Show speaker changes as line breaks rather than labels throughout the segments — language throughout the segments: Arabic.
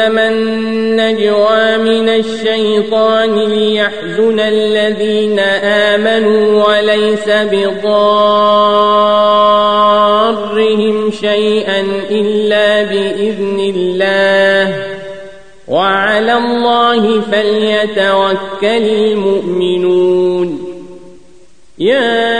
إنما النجوى من الشيطان ليحزن الذين آمنوا وليس بضارهم شيئا إلا بإذن الله وعلى الله فليتوكل المؤمنون يَا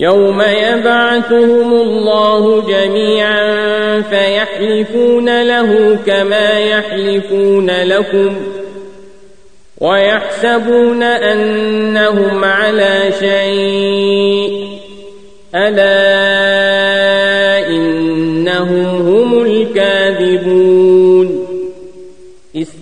يوم يبعثهم الله جميعا فيحلفون له كما يحلفون لكم ويحسبون أنهم على شيء ألا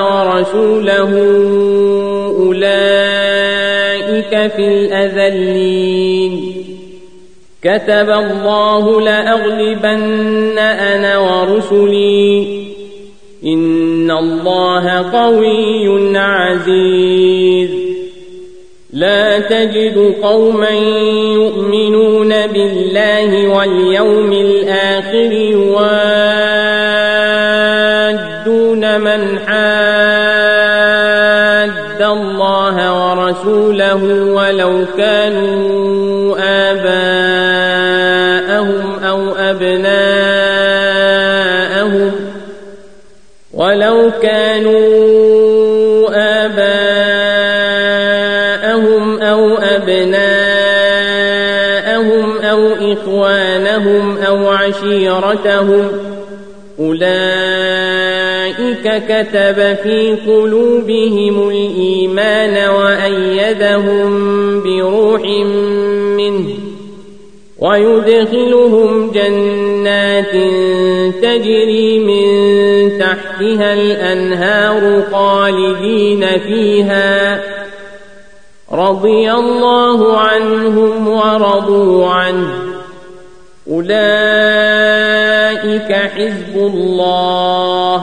ورسوله أولئك في الأذلين كتب الله لأغلبن أنا ورسلي إن الله قوي عزيز لا تجد قوما يؤمنون بالله واليوم الآخر وآخر ورسوله ولو كانوا آباءهم أو أبناءهم ولو كانوا آباءهم أو أبناءهم أو إخوانهم أو عشيرتهم أولئك ربك كتب في قلوبهم الإيمان وأيدهم بروح منه ويدخلهم جنات تجري من تحتها الأنهار قالدين فيها رضي الله عنهم ورضوا عنه أولئك حزب الله